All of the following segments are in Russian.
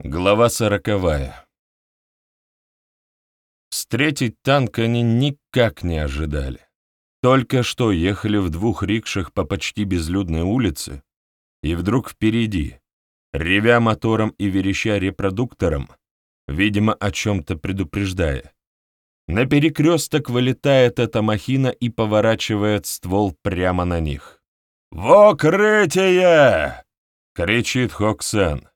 Глава сороковая. Встретить танк они никак не ожидали. Только что ехали в двух рикшах по почти безлюдной улице, и вдруг впереди, ревя мотором и вереща репродуктором, видимо, о чем-то предупреждая, на перекресток вылетает эта махина и поворачивает ствол прямо на них. «В укрытие!» — кричит Хоксен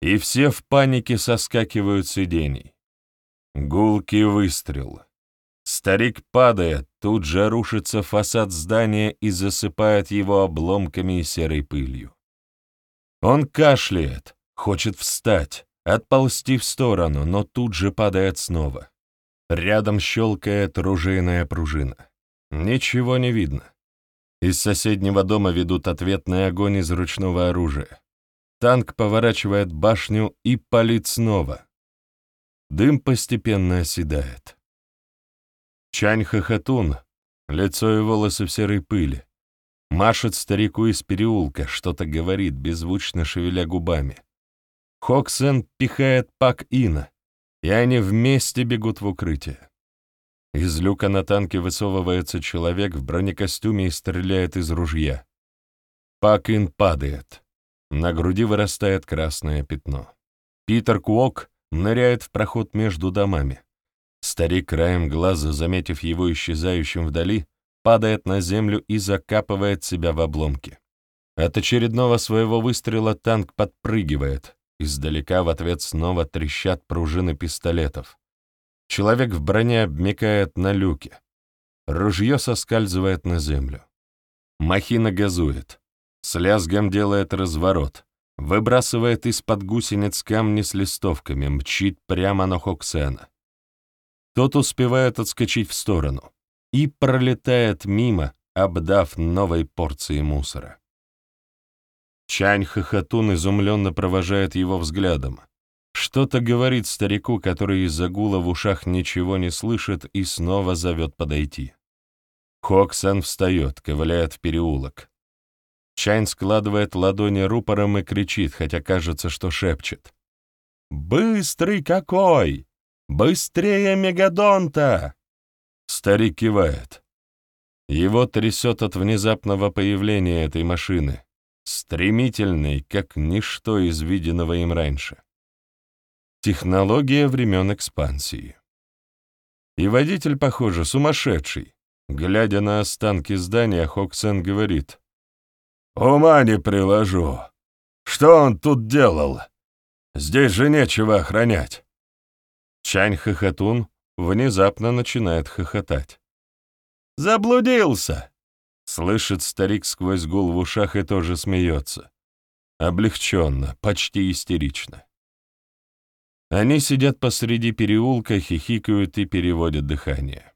и все в панике соскакивают с сидений. Гулкий выстрел. Старик падает, тут же рушится фасад здания и засыпает его обломками и серой пылью. Он кашляет, хочет встать, отползти в сторону, но тут же падает снова. Рядом щелкает ружейная пружина. Ничего не видно. Из соседнего дома ведут ответный огонь из ручного оружия. Танк поворачивает башню и палит снова. Дым постепенно оседает. Чань Хохотун, лицо и волосы в серой пыли, машет старику из переулка, что-то говорит, беззвучно шевеля губами. Хоксен пихает Пак Ина, и они вместе бегут в укрытие. Из люка на танке высовывается человек в бронекостюме и стреляет из ружья. Пак Ин падает. На груди вырастает красное пятно. Питер Куок ныряет в проход между домами. Старик краем глаза, заметив его исчезающим вдали, падает на землю и закапывает себя в обломки. От очередного своего выстрела танк подпрыгивает. Издалека в ответ снова трещат пружины пистолетов. Человек в броне обмекает на люке. Ружье соскальзывает на землю. Махина газует. С лязгом делает разворот, выбрасывает из-под гусениц камни с листовками, мчит прямо на Хоксена. Тот успевает отскочить в сторону и пролетает мимо, обдав новой порцией мусора. Чань Хохотун изумленно провожает его взглядом. Что-то говорит старику, который из-за гула в ушах ничего не слышит и снова зовет подойти. Хоксен встает, ковыляет в переулок. Чайн складывает ладони рупором и кричит, хотя кажется, что шепчет. «Быстрый какой! Быстрее Мегадонта!» Старик кивает. Его трясет от внезапного появления этой машины, стремительной, как ничто из виденного им раньше. Технология времен экспансии. И водитель, похоже, сумасшедший. Глядя на останки здания, Хоксен говорит. Ума не приложу. Что он тут делал? Здесь же нечего охранять. Чань Хохотун внезапно начинает хохотать. «Заблудился!» Слышит старик сквозь гул в ушах и тоже смеется. Облегченно, почти истерично. Они сидят посреди переулка, хихикают и переводят дыхание.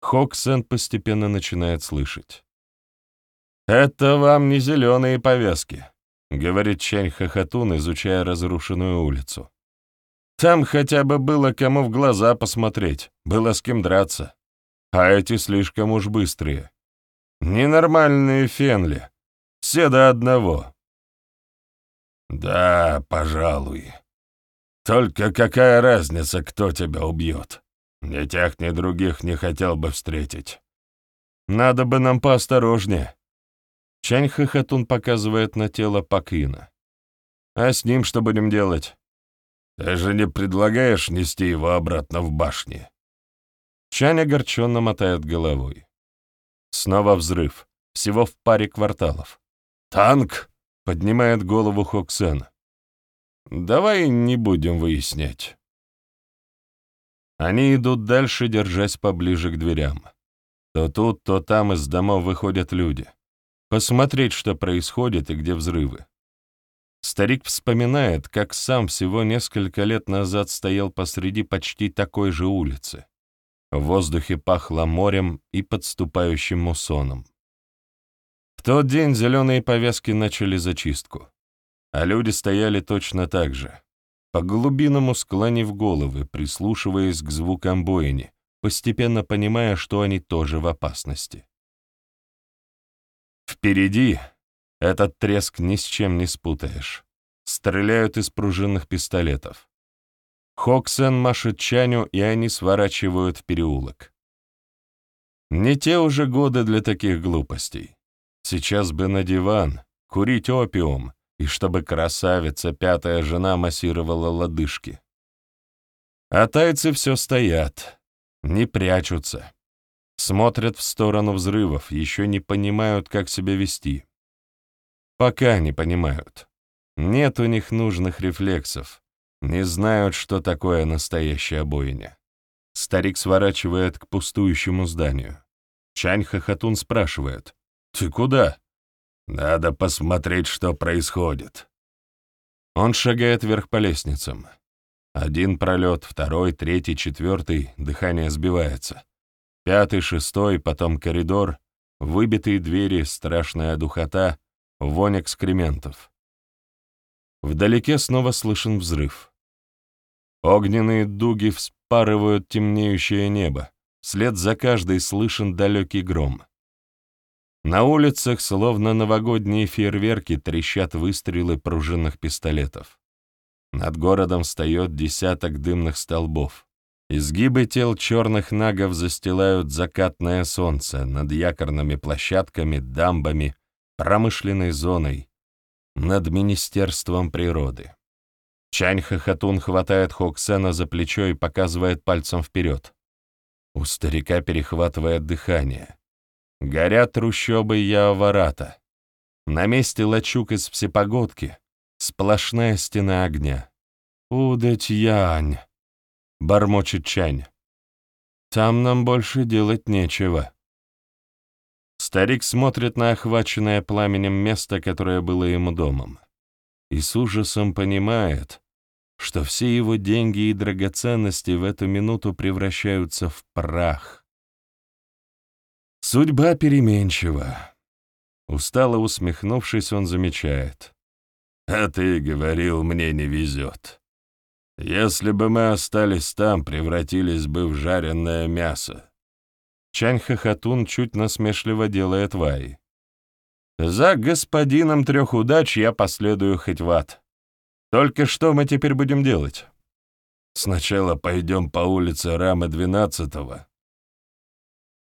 Хоксен постепенно начинает слышать. «Это вам не зеленые повязки», — говорит Чань Хохотун, изучая разрушенную улицу. «Там хотя бы было кому в глаза посмотреть, было с кем драться. А эти слишком уж быстрые. Ненормальные фенли. Все до одного». «Да, пожалуй. Только какая разница, кто тебя убьет? Ни тех, ни других не хотел бы встретить. Надо бы нам поосторожнее». Чань Хохотун показывает на тело Пакина. «А с ним что будем делать?» «Ты же не предлагаешь нести его обратно в башни?» Чань огорченно мотает головой. Снова взрыв, всего в паре кварталов. «Танк!» — поднимает голову Хоксен. «Давай не будем выяснять». Они идут дальше, держась поближе к дверям. То тут, то там из домов выходят люди посмотреть, что происходит и где взрывы. Старик вспоминает, как сам всего несколько лет назад стоял посреди почти такой же улицы. В воздухе пахло морем и подступающим муссоном. В тот день зеленые повязки начали зачистку, а люди стояли точно так же, по-глубинному склонив головы, прислушиваясь к звукам бойни, постепенно понимая, что они тоже в опасности. Впереди этот треск ни с чем не спутаешь. Стреляют из пружинных пистолетов. Хоксен машет Чаню, и они сворачивают в переулок. Не те уже годы для таких глупостей. Сейчас бы на диван, курить опиум, и чтобы красавица, пятая жена, массировала лодыжки. А тайцы все стоят, не прячутся. Смотрят в сторону взрывов, еще не понимают, как себя вести. Пока не понимают. Нет у них нужных рефлексов. Не знают, что такое настоящая бойня. Старик сворачивает к пустующему зданию. Чань Хохотун спрашивает. «Ты куда?» «Надо посмотреть, что происходит». Он шагает вверх по лестницам. Один пролет, второй, третий, четвертый, дыхание сбивается. Пятый, шестой, потом коридор, выбитые двери, страшная духота, вонь экскрементов. Вдалеке снова слышен взрыв. Огненные дуги вспарывают темнеющее небо. Вслед за каждой слышен далекий гром. На улицах, словно новогодние фейерверки, трещат выстрелы пружинных пистолетов. Над городом встает десяток дымных столбов. Изгибы тел черных нагов застилают закатное солнце над якорными площадками, дамбами, промышленной зоной, над Министерством природы. Чань Хохотун хватает Хоксена за плечо и показывает пальцем вперед. У старика перехватывает дыхание. Горят трущобы Яоварата. На месте лачуг из всепогодки сплошная стена огня. «Удать Янь!» — бормочет Чань. «Там нам больше делать нечего». Старик смотрит на охваченное пламенем место, которое было ему домом, и с ужасом понимает, что все его деньги и драгоценности в эту минуту превращаются в прах. Судьба переменчива. Устало усмехнувшись, он замечает. «А ты говорил, мне не везет. Если бы мы остались там, превратились бы в жареное мясо. Чань Хохотун чуть насмешливо делает вай. За господином трех удач я последую хоть в ад. Только что мы теперь будем делать? Сначала пойдем по улице Рамы двенадцатого.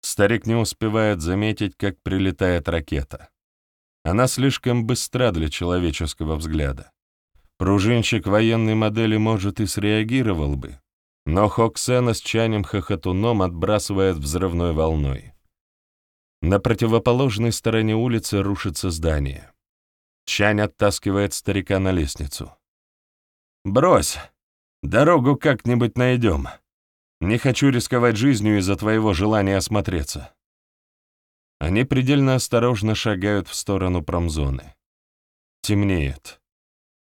Старик не успевает заметить, как прилетает ракета. Она слишком быстра для человеческого взгляда. Пружинщик военной модели, может, и среагировал бы, но Хоксена с чанем-хохотуном отбрасывает взрывной волной. На противоположной стороне улицы рушится здание. Чань оттаскивает старика на лестницу. «Брось! Дорогу как-нибудь найдем. Не хочу рисковать жизнью из-за твоего желания осмотреться». Они предельно осторожно шагают в сторону промзоны. Темнеет.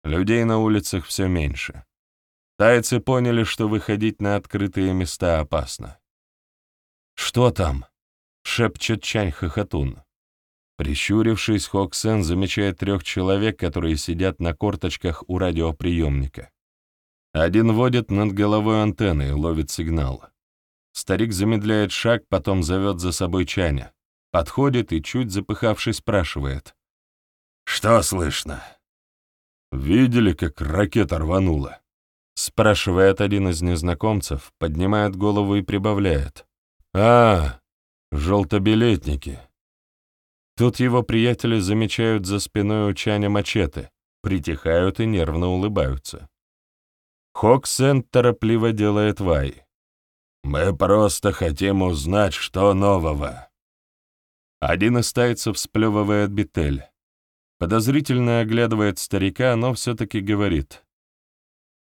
Людей на улицах все меньше. Тайцы поняли, что выходить на открытые места опасно. «Что там?» — шепчет Чань Хохотун. Прищурившись, Хоксен замечает трех человек, которые сидят на корточках у радиоприемника. Один водит над головой антенны и ловит сигнал. Старик замедляет шаг, потом зовет за собой Чаня. Подходит и, чуть запыхавшись, спрашивает. «Что слышно?» «Видели, как ракета рванула?» Спрашивает один из незнакомцев, поднимает голову и прибавляет. «А, желтобилетники!» Тут его приятели замечают за спиной у Чаня мачете, притихают и нервно улыбаются. Хоксен торопливо делает вай. «Мы просто хотим узнать, что нового». Один из тайцев сплевывает бетель. Подозрительно оглядывает старика, но все-таки говорит.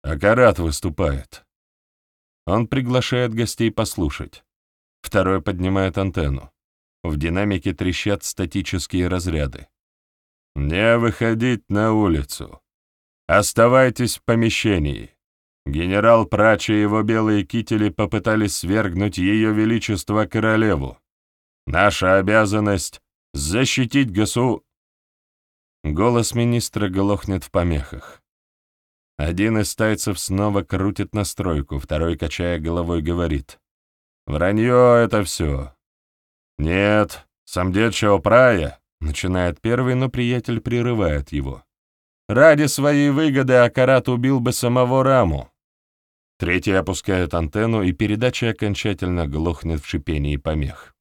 Акарат выступает. Он приглашает гостей послушать. Второй поднимает антенну. В динамике трещат статические разряды. «Не выходить на улицу. Оставайтесь в помещении. Генерал Прач и его белые кители попытались свергнуть ее величество королеву. Наша обязанность — защитить госу...» Голос министра глохнет в помехах. Один из тайцев снова крутит настройку, второй, качая головой, говорит. «Вранье это все». «Нет, сам дед Чаопрая», — начинает первый, но приятель прерывает его. Ради своей выгоды Акарат убил бы самого Раму. Третий опускает антенну, и передача окончательно глохнет в шипении помех.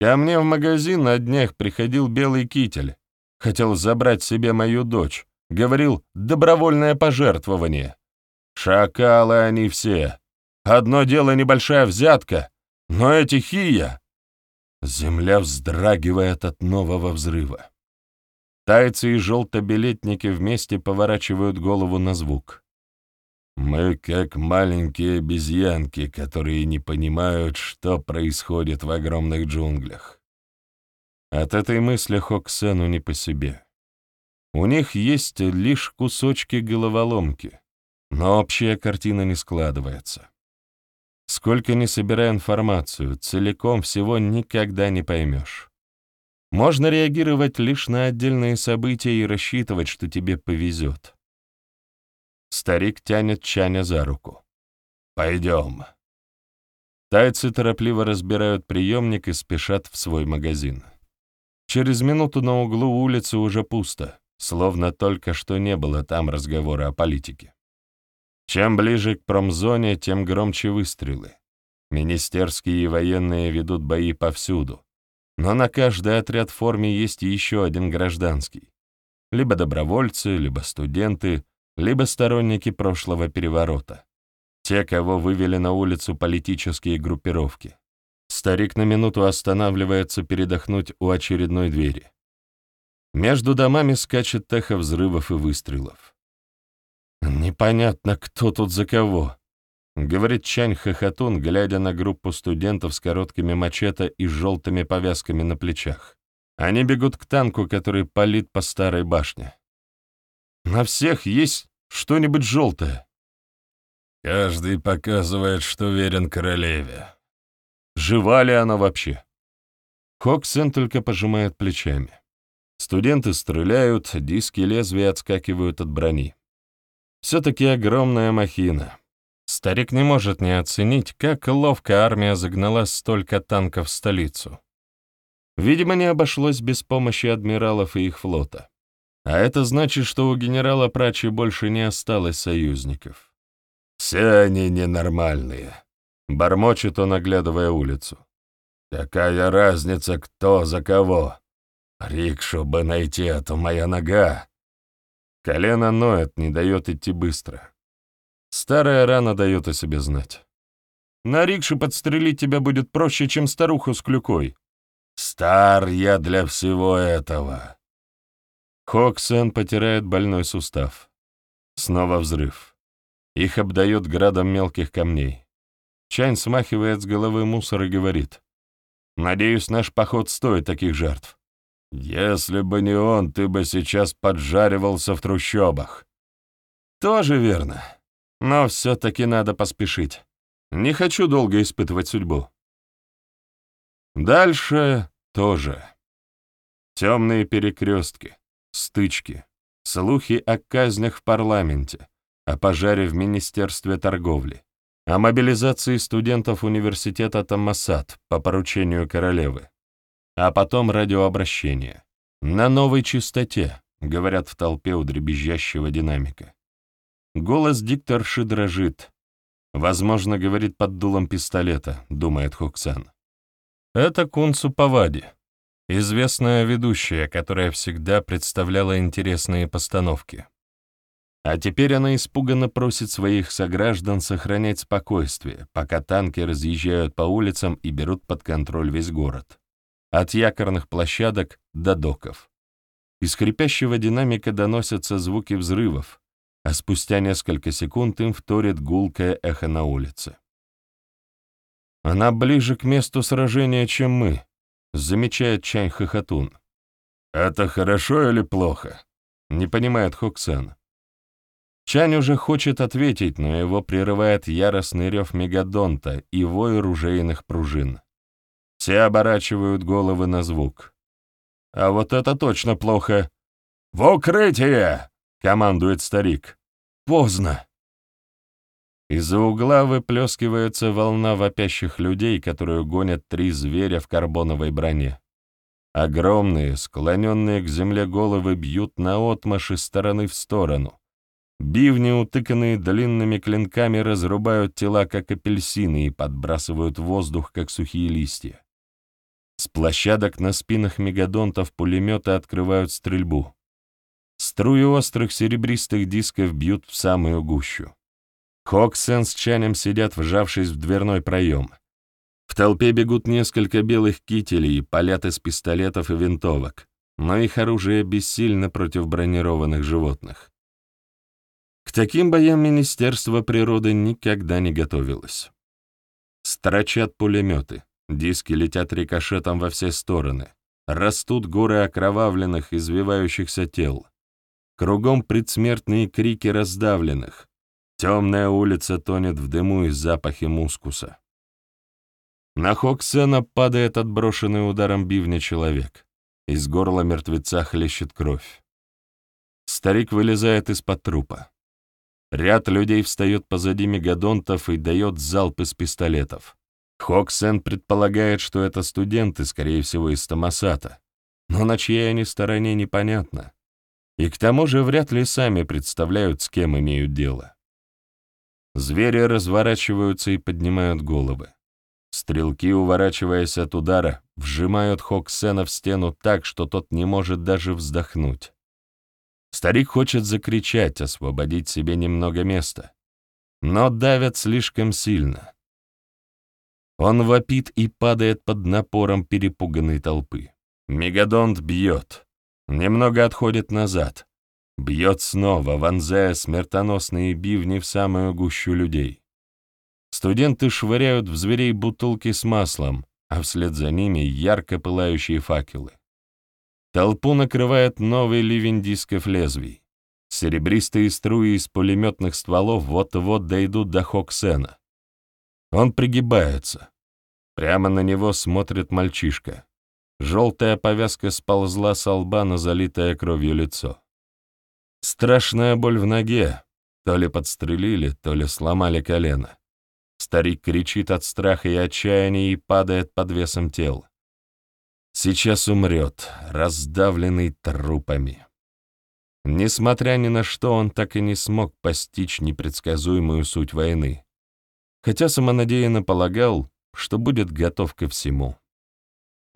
Ко мне в магазин на днях приходил белый китель. Хотел забрать себе мою дочь. Говорил, добровольное пожертвование. Шакалы они все. Одно дело небольшая взятка, но эти хия... Земля вздрагивает от нового взрыва. Тайцы и желтобилетники вместе поворачивают голову на звук. Мы как маленькие обезьянки, которые не понимают, что происходит в огромных джунглях. От этой мысли Хоксену не по себе. У них есть лишь кусочки головоломки, но общая картина не складывается. Сколько ни собирай информацию, целиком всего никогда не поймешь. Можно реагировать лишь на отдельные события и рассчитывать, что тебе повезет. Старик тянет Чаня за руку. «Пойдем». Тайцы торопливо разбирают приемник и спешат в свой магазин. Через минуту на углу улицы уже пусто, словно только что не было там разговора о политике. Чем ближе к промзоне, тем громче выстрелы. Министерские и военные ведут бои повсюду, но на каждый отряд в форме есть еще один гражданский. Либо добровольцы, либо студенты, либо сторонники прошлого переворота. Те, кого вывели на улицу политические группировки. Старик на минуту останавливается передохнуть у очередной двери. Между домами скачет эхо взрывов и выстрелов. «Непонятно, кто тут за кого», — говорит Чань Хохотун, глядя на группу студентов с короткими мачете и желтыми повязками на плечах. Они бегут к танку, который палит по старой башне. На всех есть что-нибудь желтое. Каждый показывает, что верен королеве. Жива ли она вообще? Хоксен только пожимает плечами. Студенты стреляют, диски лезвия отскакивают от брони. Все-таки огромная махина. Старик не может не оценить, как ловко армия загнала столько танков в столицу. Видимо, не обошлось без помощи адмиралов и их флота. А это значит, что у генерала Прачи больше не осталось союзников. «Все они ненормальные», — бормочет он, оглядывая улицу. «Какая разница, кто за кого? Рикшу бы найти, а то моя нога». Колено ноет, не дает идти быстро. Старая рана дает о себе знать. На рикше подстрелить тебя будет проще, чем старуху с клюкой. Стар я для всего этого. Хоксен потирает больной сустав. Снова взрыв. Их обдает градом мелких камней. Чань смахивает с головы мусор и говорит. «Надеюсь, наш поход стоит таких жертв. Если бы не он, ты бы сейчас поджаривался в трущобах». «Тоже верно. Но все-таки надо поспешить. Не хочу долго испытывать судьбу». Дальше тоже. Темные перекрестки стычки, слухи о казнях в парламенте, о пожаре в Министерстве торговли, о мобилизации студентов университета Тамасат по поручению королевы, а потом радиообращение. На новой частоте, говорят в толпе у дребезжащего динамика. Голос дикторши дрожит. Возможно, говорит под дулом пистолета, думает Хуксан. Это Кунцу Павади. Известная ведущая, которая всегда представляла интересные постановки. А теперь она испуганно просит своих сограждан сохранять спокойствие, пока танки разъезжают по улицам и берут под контроль весь город. От якорных площадок до доков. Из скрипящего динамика доносятся звуки взрывов, а спустя несколько секунд им вторит гулкое эхо на улице. Она ближе к месту сражения, чем мы, замечает Чань Хохотун. «Это хорошо или плохо?» — не понимает Хоксан. Чань уже хочет ответить, но его прерывает яростный рев мегадонта и вой ружейных пружин. Все оборачивают головы на звук. А вот это точно плохо. «В укрытие!» — командует старик. «Поздно!» Из-за угла выплескивается волна вопящих людей, которую гонят три зверя в карбоновой броне. Огромные, склоненные к земле головы бьют наотмашь из стороны в сторону. Бивни, утыканные длинными клинками, разрубают тела, как апельсины, и подбрасывают в воздух, как сухие листья. С площадок на спинах мегадонтов пулеметы открывают стрельбу. Струи острых серебристых дисков бьют в самую гущу. Хоксен с Чанем сидят, вжавшись в дверной проем. В толпе бегут несколько белых кителей палят из пистолетов и винтовок, но их оружие бессильно против бронированных животных. К таким боям Министерство природы никогда не готовилось. Строчат пулеметы, диски летят рикошетом во все стороны, растут горы окровавленных, извивающихся тел. Кругом предсмертные крики раздавленных. Темная улица тонет в дыму и запахе мускуса. На Хоксена падает отброшенный ударом бивня человек. Из горла мертвеца хлещет кровь. Старик вылезает из-под трупа. Ряд людей встает позади мегадонтов и дает залп из пистолетов. Хоксен предполагает, что это студенты, скорее всего, из Томасата, но на чьей они стороне непонятно. И к тому же вряд ли сами представляют, с кем имеют дело. Звери разворачиваются и поднимают головы. Стрелки, уворачиваясь от удара, вжимают Хоксена в стену так, что тот не может даже вздохнуть. Старик хочет закричать, освободить себе немного места, но давят слишком сильно. Он вопит и падает под напором перепуганной толпы. Мегадонт бьет, немного отходит назад, бьет снова, вонзая смертоносные бивни в самую гущу людей. Студенты швыряют в зверей бутылки с маслом, а вслед за ними ярко пылающие факелы. Толпу накрывает новый ливень дисков лезвий. Серебристые струи из пулеметных стволов вот-вот дойдут до Хоксена. Он пригибается. Прямо на него смотрит мальчишка. Желтая повязка сползла с лба на залитое кровью лицо. Страшная боль в ноге. То ли подстрелили, то ли сломали колено. Старик кричит от страха и отчаяния и падает под весом тел. Сейчас умрет, раздавленный трупами. Несмотря ни на что, он так и не смог постичь непредсказуемую суть войны, хотя самонадеянно полагал, что будет готов ко всему.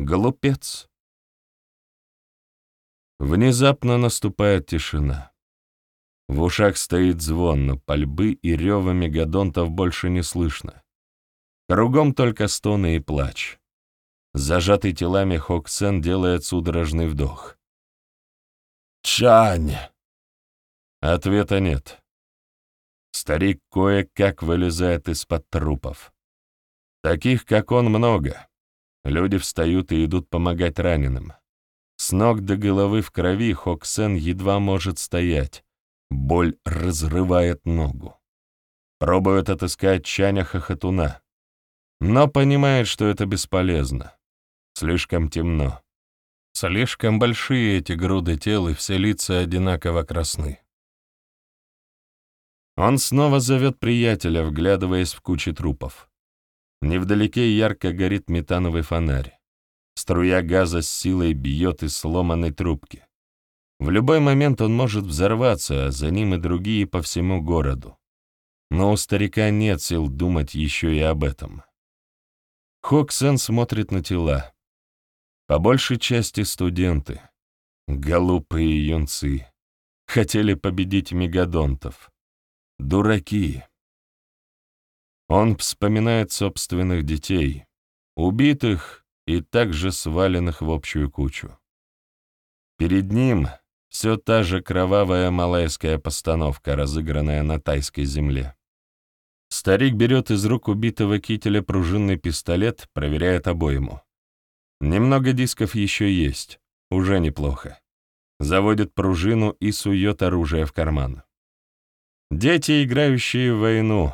Глупец. Внезапно наступает тишина. В ушах стоит звон, но пальбы и рева мегадонтов больше не слышно. Кругом только стоны и плач. Зажатый телами Хоксен делает судорожный вдох. «Чань!» Ответа нет. Старик кое-как вылезает из-под трупов. Таких, как он, много. Люди встают и идут помогать раненым. С ног до головы в крови Хоксен едва может стоять. Боль разрывает ногу. Пробует отыскать Чаня Хохотуна, но понимает, что это бесполезно. Слишком темно. Слишком большие эти груды тел, и все лица одинаково красны. Он снова зовет приятеля, вглядываясь в кучи трупов. Невдалеке ярко горит метановый фонарь. Струя газа с силой бьет из сломанной трубки. В любой момент он может взорваться, а за ним и другие по всему городу. Но у старика нет сил думать еще и об этом. Хоксен смотрит на тела. По большей части студенты, голубые юнцы, хотели победить мегадонтов. Дураки. Он вспоминает собственных детей, убитых и также сваленных в общую кучу. Перед ним все та же кровавая малайская постановка, разыгранная на тайской земле. Старик берет из рук убитого кителя пружинный пистолет, проверяет обойму. Немного дисков еще есть, уже неплохо. Заводит пружину и сует оружие в карман. Дети, играющие в войну.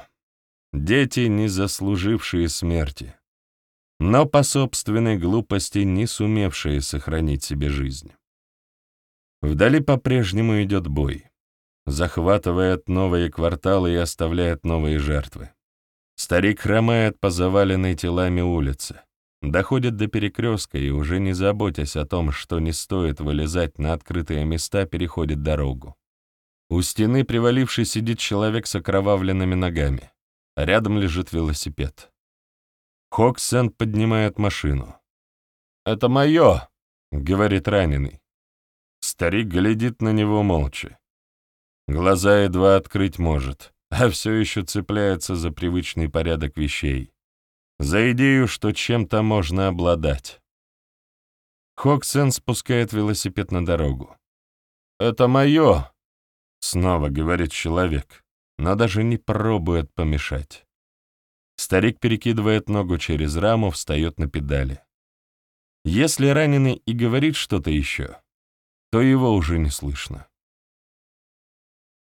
Дети, не заслужившие смерти. Но по собственной глупости не сумевшие сохранить себе жизнь. Вдали по-прежнему идет бой. Захватывает новые кварталы и оставляет новые жертвы. Старик хромает по заваленной телами улице. Доходят до перекрестка и, уже не заботясь о том, что не стоит вылезать на открытые места, переходит дорогу. У стены, приваливший, сидит человек с окровавленными ногами. Рядом лежит велосипед. Хоксен поднимает машину. «Это мое!» — говорит раненый. Старик глядит на него молча. Глаза едва открыть может, а все еще цепляется за привычный порядок вещей. За идею, что чем-то можно обладать. Хоксен спускает велосипед на дорогу. «Это мое!» — снова говорит человек но даже не пробует помешать. Старик перекидывает ногу через раму, встает на педали. Если раненый и говорит что-то еще, то его уже не слышно.